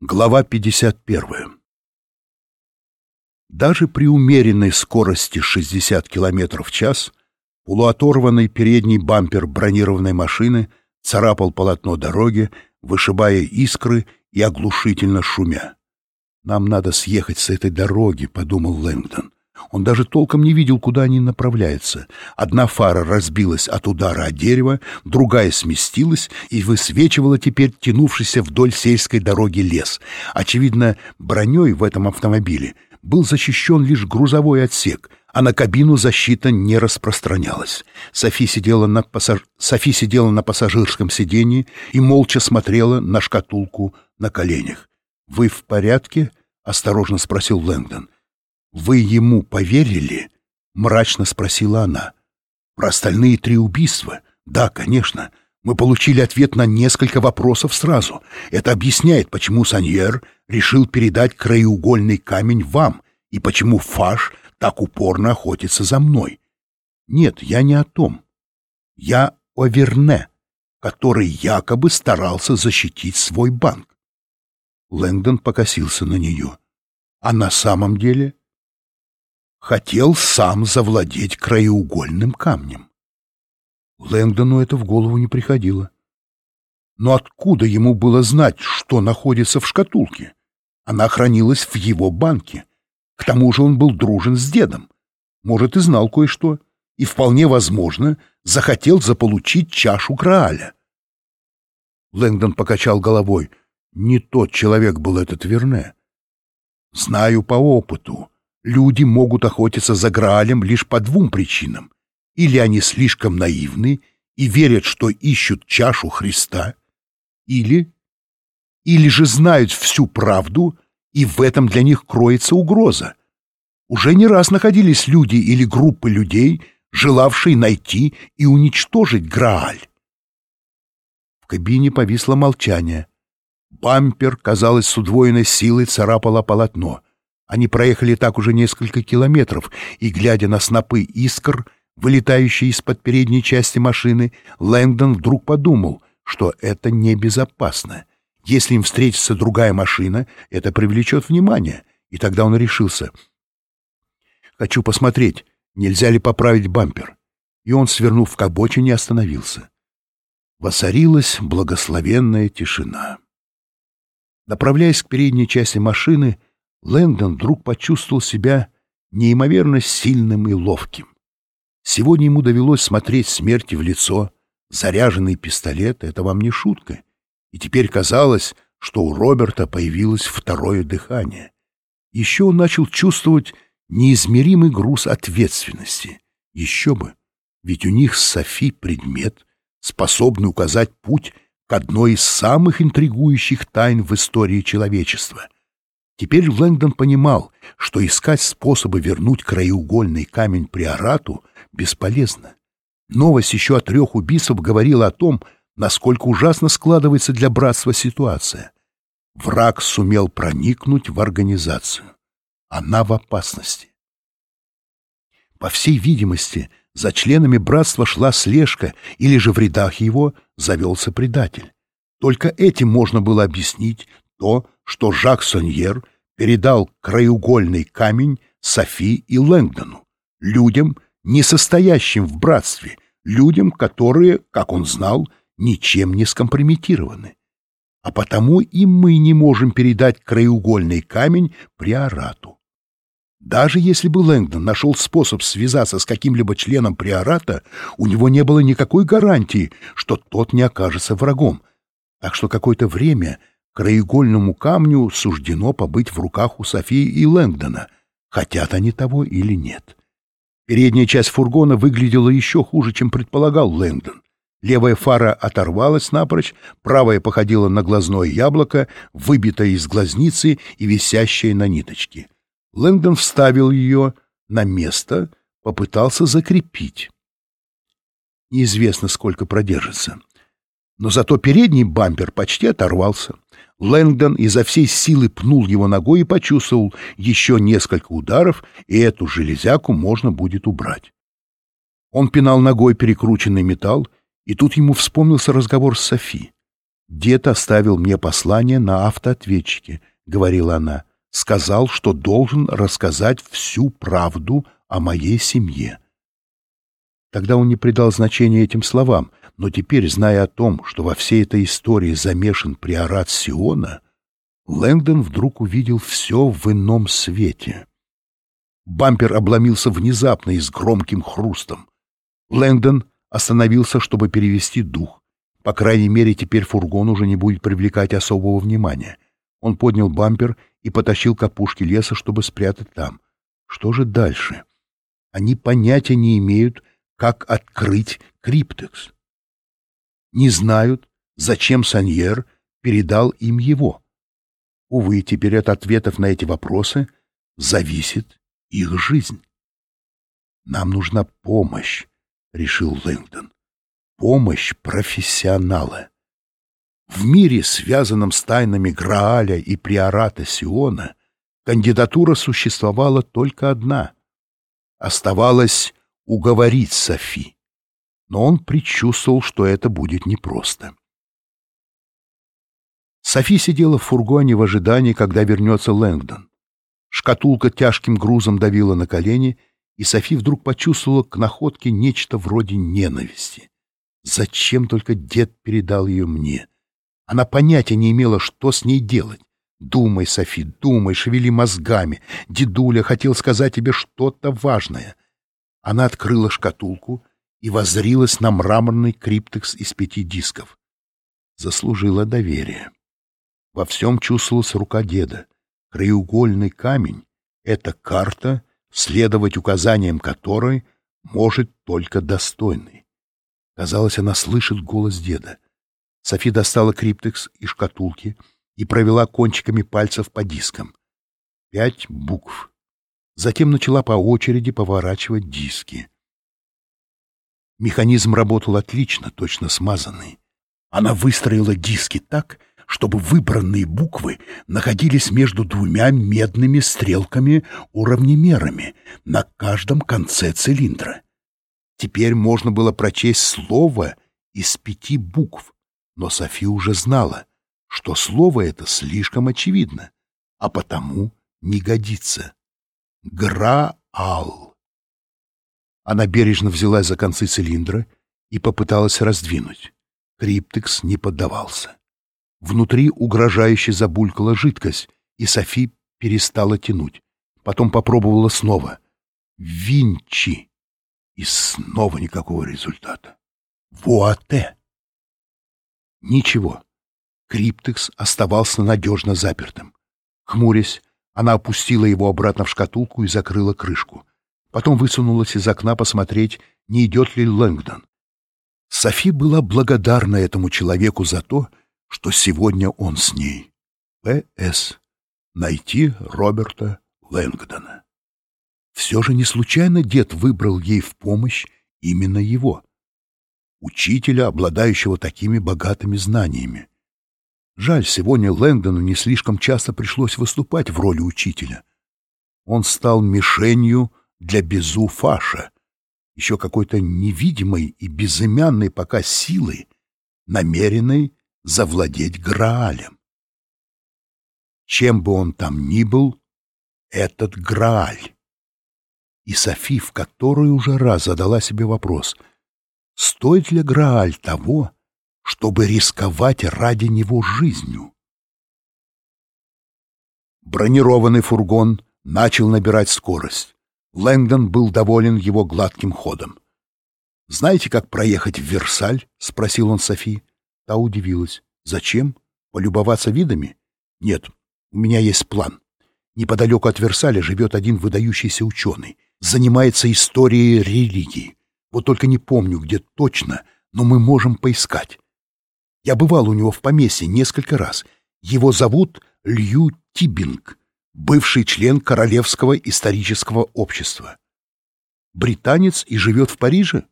Глава 51. Даже при умеренной скорости 60 км в час полуоторванный передний бампер бронированной машины царапал полотно дороги, вышибая искры и оглушительно шумя. «Нам надо съехать с этой дороги», — подумал Лэнгдон. Он даже толком не видел, куда они направляются. Одна фара разбилась от удара о дерево, другая сместилась и высвечивала теперь тянувшийся вдоль сельской дороги лес. Очевидно, броней в этом автомобиле был защищен лишь грузовой отсек, а на кабину защита не распространялась. Софи сидела на, пассаж... Софи сидела на пассажирском сиденье и молча смотрела на шкатулку на коленях. «Вы в порядке?» — осторожно спросил Лэнгдон. «Вы ему поверили?» — мрачно спросила она. «Про остальные три убийства? Да, конечно. Мы получили ответ на несколько вопросов сразу. Это объясняет, почему Саньер решил передать краеугольный камень вам и почему Фаш так упорно охотится за мной. Нет, я не о том. Я о Верне, который якобы старался защитить свой банк. Лэнгдон покосился на нее. А на самом деле хотел сам завладеть краеугольным камнем. Лэнгдону это в голову не приходило. Но откуда ему было знать, что находится в шкатулке? Она хранилась в его банке. К тому же он был дружен с дедом. Может, и знал кое-что. И, вполне возможно, захотел заполучить чашу Грааля. Лэнгдон покачал головой. Не тот человек был этот Верне. Знаю по опыту. Люди могут охотиться за Граалем лишь по двум причинам. Или они слишком наивны и верят, что ищут чашу Христа, или... Или же знают всю правду, и в этом для них кроется угроза. Уже не раз находились люди или группы людей, желавшие найти и уничтожить Грааль. В кабине повисло молчание. Бампер, казалось, с удвоенной силой царапало полотно — они проехали так уже несколько километров, и, глядя на снопы искр, вылетающие из-под передней части машины, Лэнгдон вдруг подумал, что это небезопасно. Если им встретится другая машина, это привлечет внимание, и тогда он решился. «Хочу посмотреть, нельзя ли поправить бампер». И он, свернув к обочине, остановился. Воцарилась благословенная тишина. Направляясь к передней части машины, Лэндон вдруг почувствовал себя неимоверно сильным и ловким. Сегодня ему довелось смотреть смерти в лицо. Заряженный пистолет — это вам не шутка. И теперь казалось, что у Роберта появилось второе дыхание. Еще он начал чувствовать неизмеримый груз ответственности. Еще бы, ведь у них с Софи предмет, способный указать путь к одной из самых интригующих тайн в истории человечества — Теперь Лэнгдон понимал, что искать способы вернуть краеугольный камень приорату бесполезно. Новость еще о трех убийствах говорила о том, насколько ужасно складывается для братства ситуация. Враг сумел проникнуть в организацию. Она в опасности. По всей видимости, за членами братства шла слежка, или же в рядах его завелся предатель. Только этим можно было объяснить то, что Жак Соньер передал краеугольный камень Софи и Лэнгдону, людям, не состоящим в братстве, людям, которые, как он знал, ничем не скомпрометированы. А потому и мы не можем передать краеугольный камень приорату. Даже если бы Лэнгдон нашел способ связаться с каким-либо членом приората, у него не было никакой гарантии, что тот не окажется врагом. Так что какое-то время краеугольному камню суждено побыть в руках у Софии и Лэнгдона, хотят они того или нет. Передняя часть фургона выглядела еще хуже, чем предполагал Лэнгдон. Левая фара оторвалась напрочь, правая походила на глазное яблоко, выбитое из глазницы и висящее на ниточке. Лэнгдон вставил ее на место, попытался закрепить. Неизвестно, сколько продержится. Но зато передний бампер почти оторвался. Лэнгдон изо всей силы пнул его ногой и почувствовал еще несколько ударов, и эту железяку можно будет убрать. Он пинал ногой перекрученный металл, и тут ему вспомнился разговор с Софи. «Дед оставил мне послание на автоответчике», — говорила она. «Сказал, что должен рассказать всю правду о моей семье». Тогда он не придал значения этим словам, но теперь, зная о том, что во всей этой истории замешан приорат Сиона, Лэнгдон вдруг увидел все в ином свете. Бампер обломился внезапно и с громким хрустом. Лэнгдон остановился, чтобы перевести дух. По крайней мере, теперь фургон уже не будет привлекать особого внимания. Он поднял бампер и потащил к леса, чтобы спрятать там. Что же дальше? Они понятия не имеют, как открыть криптекс. Не знают, зачем Саньер передал им его. Увы, теперь от ответов на эти вопросы зависит их жизнь. «Нам нужна помощь», — решил Лэнгдон. «Помощь профессионала». В мире, связанном с тайнами Грааля и приората Сиона, кандидатура существовала только одна. Оставалось уговорить Софи. Но он предчувствовал, что это будет непросто. Софи сидела в фургоне в ожидании, когда вернется Лэнгдон. Шкатулка тяжким грузом давила на колени, и Софи вдруг почувствовала к находке нечто вроде ненависти. Зачем только дед передал ее мне? Она понятия не имела, что с ней делать. Думай, Софи, думай, шевели мозгами. Дедуля хотел сказать тебе что-то важное. Она открыла шкатулку и воззрилась на мраморный криптекс из пяти дисков. Заслужила доверие. Во всем чувствовалась рука деда. Краеугольный камень — это карта, следовать указаниям которой может только достойный. Казалось, она слышит голос деда. Софи достала криптекс из шкатулки и провела кончиками пальцев по дискам. Пять букв. Затем начала по очереди поворачивать диски. Механизм работал отлично, точно смазанный. Она выстроила диски так, чтобы выбранные буквы находились между двумя медными стрелками-уравнемерами на каждом конце цилиндра. Теперь можно было прочесть слово из пяти букв, но Софи уже знала, что слово это слишком очевидно, а потому не годится. Граал. Она бережно взялась за концы цилиндра и попыталась раздвинуть. Криптекс не поддавался. Внутри угрожающе забулькала жидкость, и Софи перестала тянуть. Потом попробовала снова. Винчи. И снова никакого результата. Вуате. Ничего. Криптекс оставался надежно запертым. Хмурясь, она опустила его обратно в шкатулку и закрыла крышку. Потом высунулась из окна посмотреть, не идет ли Лэнгдон. Софи была благодарна этому человеку за то, что сегодня он с ней. П.С. Найти Роберта Лэнгдона. Все же не случайно дед выбрал ей в помощь именно его, учителя, обладающего такими богатыми знаниями. Жаль, сегодня Лэнгдону не слишком часто пришлось выступать в роли учителя. Он стал мишенью для Безу Фаша, еще какой-то невидимой и безымянной пока силой, намеренной завладеть Граалем. Чем бы он там ни был, этот Грааль. И Софи в которой уже раз задала себе вопрос, стоит ли Грааль того, чтобы рисковать ради него жизнью. Бронированный фургон начал набирать скорость. Лэнгдон был доволен его гладким ходом. «Знаете, как проехать в Версаль?» — спросил он Софи. Та удивилась. «Зачем? Полюбоваться видами?» «Нет, у меня есть план. Неподалеку от Версаля живет один выдающийся ученый. Занимается историей религии. Вот только не помню, где точно, но мы можем поискать. Я бывал у него в поместье несколько раз. Его зовут Лью Тибинг, бывший член Королевского исторического общества. Британец и живет в Париже?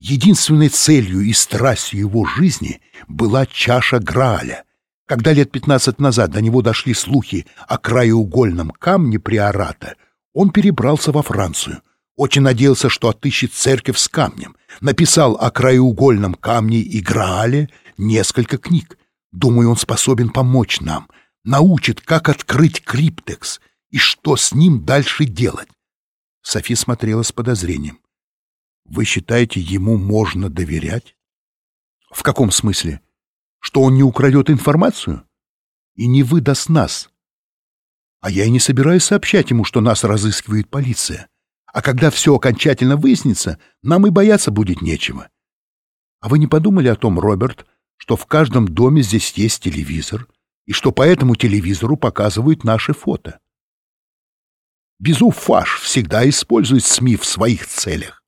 Единственной целью и страстью его жизни была чаша Грааля. Когда лет пятнадцать назад до него дошли слухи о краеугольном камне Приората, он перебрался во Францию. Очень надеялся, что отыщет церковь с камнем. Написал о краеугольном камне и Граале несколько книг, Думаю, он способен помочь нам, научит, как открыть криптекс и что с ним дальше делать. Софи смотрела с подозрением. Вы считаете, ему можно доверять? В каком смысле? Что он не украдет информацию? И не выдаст нас? А я и не собираюсь сообщать ему, что нас разыскивает полиция. А когда все окончательно выяснится, нам и бояться будет нечего. А вы не подумали о том, Роберт, что в каждом доме здесь есть телевизор, и что по этому телевизору показывают наши фото? Безуф Фаш всегда использует СМИ в своих целях.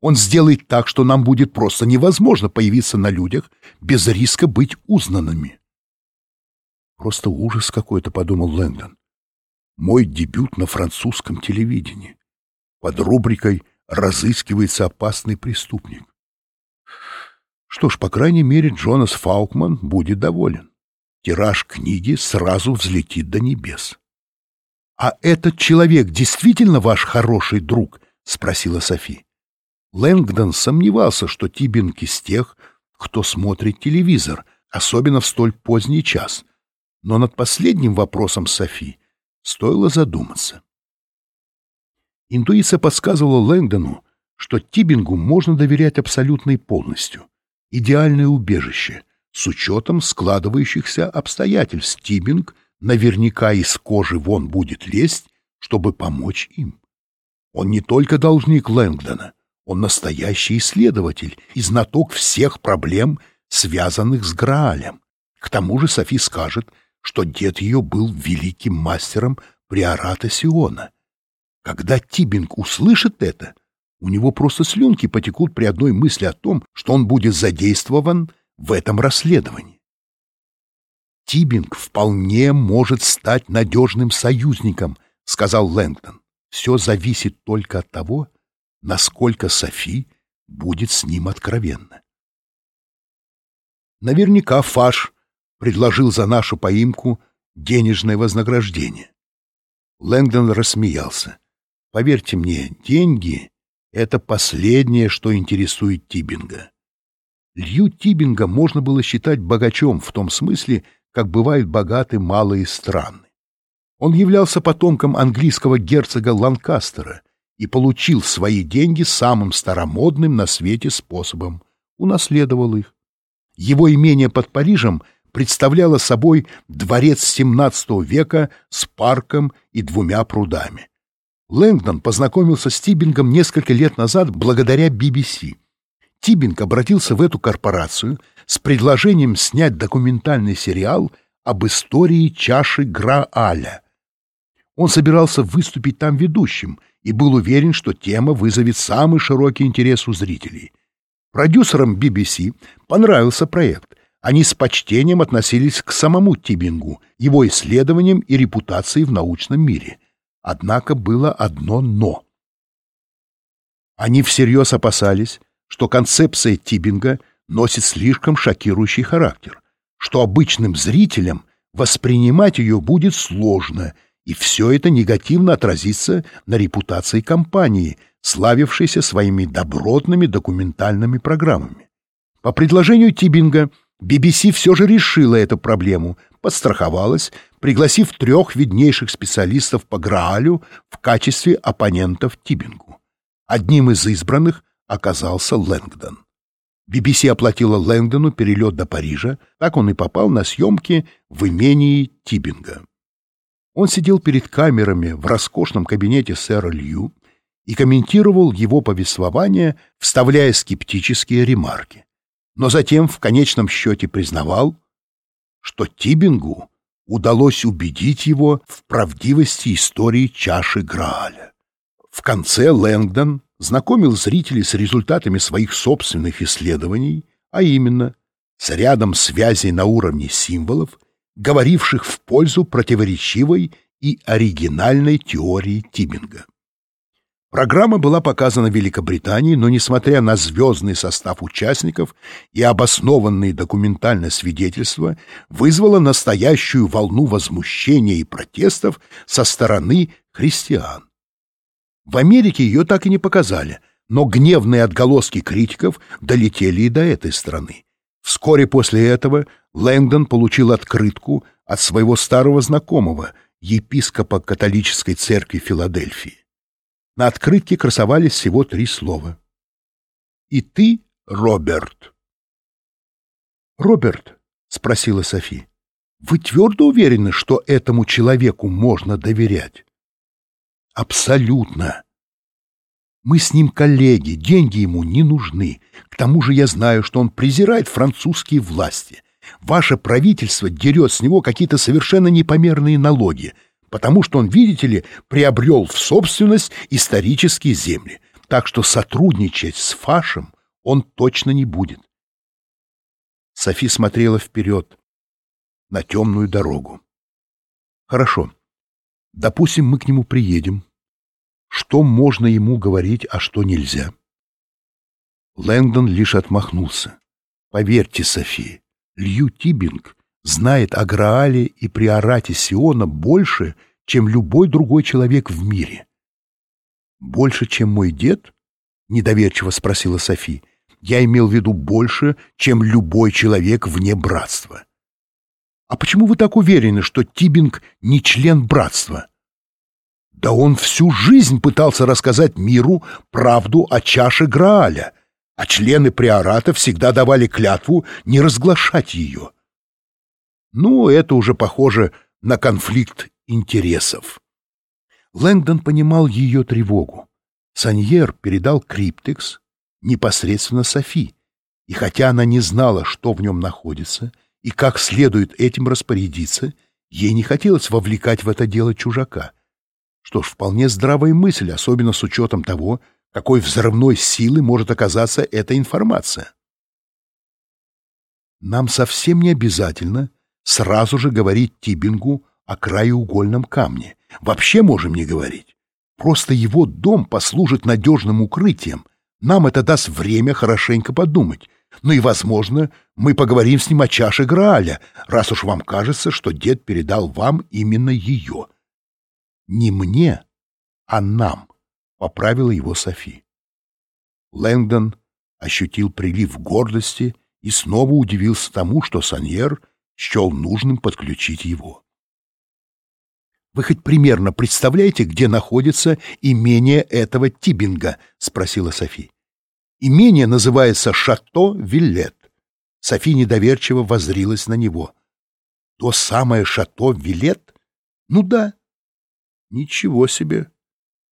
Он сделает так, что нам будет просто невозможно появиться на людях без риска быть узнанными. Просто ужас какой-то, подумал Лэндон. Мой дебют на французском телевидении. Под рубрикой «Разыскивается опасный преступник». Что ж, по крайней мере, Джонас Фаукман будет доволен. Тираж книги сразу взлетит до небес. «А этот человек действительно ваш хороший друг?» — спросила Софи. Лэнгдон сомневался, что Тибинг из тех, кто смотрит телевизор, особенно в столь поздний час. Но над последним вопросом Софи стоило задуматься. Интуиция подсказывала Лэнгдону, что Тибингу можно доверять абсолютно и полностью. Идеальное убежище, с учетом складывающихся обстоятельств. Тибинг наверняка из кожи вон будет лезть, чтобы помочь им. Он не только должник Лэнгдона, он настоящий исследователь и знаток всех проблем, связанных с Граалем. К тому же Софи скажет, что дед ее был великим мастером приората Сиона. Когда Тибинг услышит это, у него просто слюнки потекут при одной мысли о том, что он будет задействован в этом расследовании. Тибинг вполне может стать надежным союзником, сказал Лэнгдон. Все зависит только от того, насколько Софи будет с ним откровенна. Наверняка Фаш предложил за нашу поимку денежное вознаграждение. Лэнгдон рассмеялся. Поверьте мне, деньги — это последнее, что интересует Тибинга. Лью Тибинга можно было считать богачом в том смысле, как бывают богаты малые страны. Он являлся потомком английского герцога Ланкастера и получил свои деньги самым старомодным на свете способом, унаследовал их. Его имение под Парижем — представляла собой дворец XVII века с парком и двумя прудами. Лэнгдон познакомился с Тибингом несколько лет назад благодаря BBC. Тибинг обратился в эту корпорацию с предложением снять документальный сериал об истории чаши Грааля. Он собирался выступить там ведущим и был уверен, что тема вызовет самый широкий интерес у зрителей. Продюсерам BBC понравился проект, они с почтением относились к самому Тибингу, его исследованиям и репутации в научном мире. Однако было одно «но». Они всерьез опасались, что концепция Тибинга носит слишком шокирующий характер, что обычным зрителям воспринимать ее будет сложно, и все это негативно отразится на репутации компании, славившейся своими добротными документальными программами. По предложению Тибинга BBC все же решила эту проблему, подстраховалась, пригласив трех виднейших специалистов по Граалю в качестве оппонентов Тибингу. Одним из избранных оказался Лэнгдон. BBC оплатила Лэнгдону перелет до Парижа, так он и попал на съемки в имении Тибинга. Он сидел перед камерами в роскошном кабинете сэра Лью и комментировал его повествование, вставляя скептические ремарки но затем в конечном счете признавал, что Тибингу удалось убедить его в правдивости истории чаши Грааля. В конце Лэнгдон знакомил зрителей с результатами своих собственных исследований, а именно с рядом связей на уровне символов, говоривших в пользу противоречивой и оригинальной теории Тибинга. Программа была показана в Великобритании, но, несмотря на звездный состав участников и обоснованные документальные свидетельства, вызвала настоящую волну возмущения и протестов со стороны христиан. В Америке ее так и не показали, но гневные отголоски критиков долетели и до этой страны. Вскоре после этого Лэнгдон получил открытку от своего старого знакомого, епископа католической церкви Филадельфии. На открытке красовались всего три слова. «И ты, Роберт». «Роберт», — спросила Софи, — «вы твердо уверены, что этому человеку можно доверять?» «Абсолютно. Мы с ним коллеги, деньги ему не нужны. К тому же я знаю, что он презирает французские власти. Ваше правительство дерет с него какие-то совершенно непомерные налоги, потому что он, видите ли, приобрел в собственность исторические земли. Так что сотрудничать с Фашем он точно не будет. Софи смотрела вперед, на темную дорогу. Хорошо. Допустим, мы к нему приедем что можно ему говорить, а что нельзя. Лэнгдон лишь отмахнулся. Поверьте, Софи, Лью Тибинг знает о Граале и приорате Сиона больше, чем любой другой человек в мире. «Больше, чем мой дед?» — недоверчиво спросила Софи. «Я имел в виду больше, чем любой человек вне братства». «А почему вы так уверены, что Тибинг не член братства?» Да он всю жизнь пытался рассказать миру правду о чаше Грааля, а члены приората всегда давали клятву не разглашать ее. Ну, это уже похоже на конфликт интересов. Лэнгдон понимал ее тревогу. Саньер передал криптекс непосредственно Софи, и хотя она не знала, что в нем находится и как следует этим распорядиться, ей не хотелось вовлекать в это дело чужака — что ж, вполне здравая мысль, особенно с учетом того, какой взрывной силы может оказаться эта информация. Нам совсем не обязательно сразу же говорить Тибингу о краеугольном камне. Вообще можем не говорить. Просто его дом послужит надежным укрытием. Нам это даст время хорошенько подумать. Ну и, возможно, мы поговорим с ним о чаше Грааля, раз уж вам кажется, что дед передал вам именно ее. «Не мне, а нам», — поправила его Софи. Лэнгдон ощутил прилив гордости и снова удивился тому, что Саньер счел нужным подключить его. «Вы хоть примерно представляете, где находится имение этого Тибинга?» — спросила Софи. «Имение называется Шато Виллет». Софи недоверчиво воззрилась на него. «То самое Шато Виллет? Ну да, Ничего себе!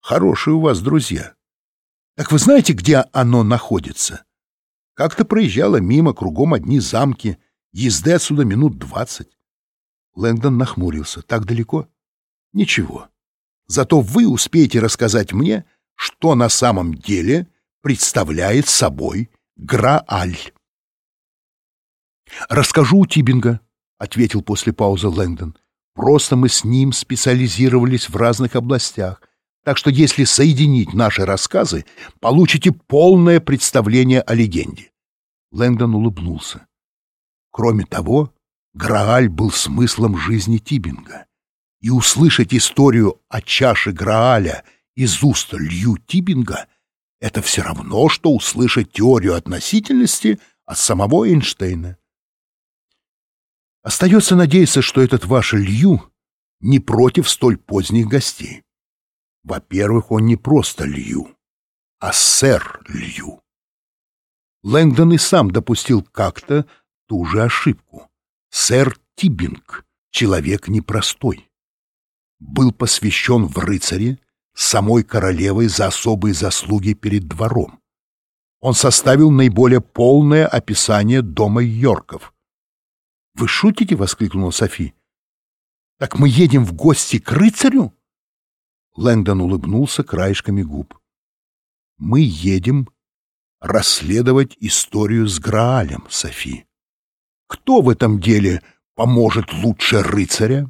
Хорошие у вас друзья. Так вы знаете, где оно находится? Как-то проезжала мимо, кругом одни замки, езды отсюда минут двадцать. Лэнгдон нахмурился. Так далеко? Ничего. Зато вы успеете рассказать мне, что на самом деле представляет собой Грааль. «Расскажу у Тибинга», — ответил после паузы Лэнгдон. Просто мы с ним специализировались в разных областях, так что если соединить наши рассказы, получите полное представление о легенде. Лэндон улыбнулся. Кроме того, Грааль был смыслом жизни Тибинга. И услышать историю о чаше Грааля из уст Лью Тибинга — это все равно, что услышать теорию относительности от самого Эйнштейна. Остается надеяться, что этот ваш Лью не против столь поздних гостей. Во-первых, он не просто Лью, а сэр Лью. Лэнгдон и сам допустил как-то ту же ошибку. Сэр Тибинг, человек непростой, был посвящен в рыцаре самой королевой за особые заслуги перед двором. Он составил наиболее полное описание дома Йорков — «Вы шутите?» — воскликнула Софи. «Так мы едем в гости к рыцарю?» Лэндон улыбнулся краешками губ. «Мы едем расследовать историю с Граалем, Софи. Кто в этом деле поможет лучше рыцаря?»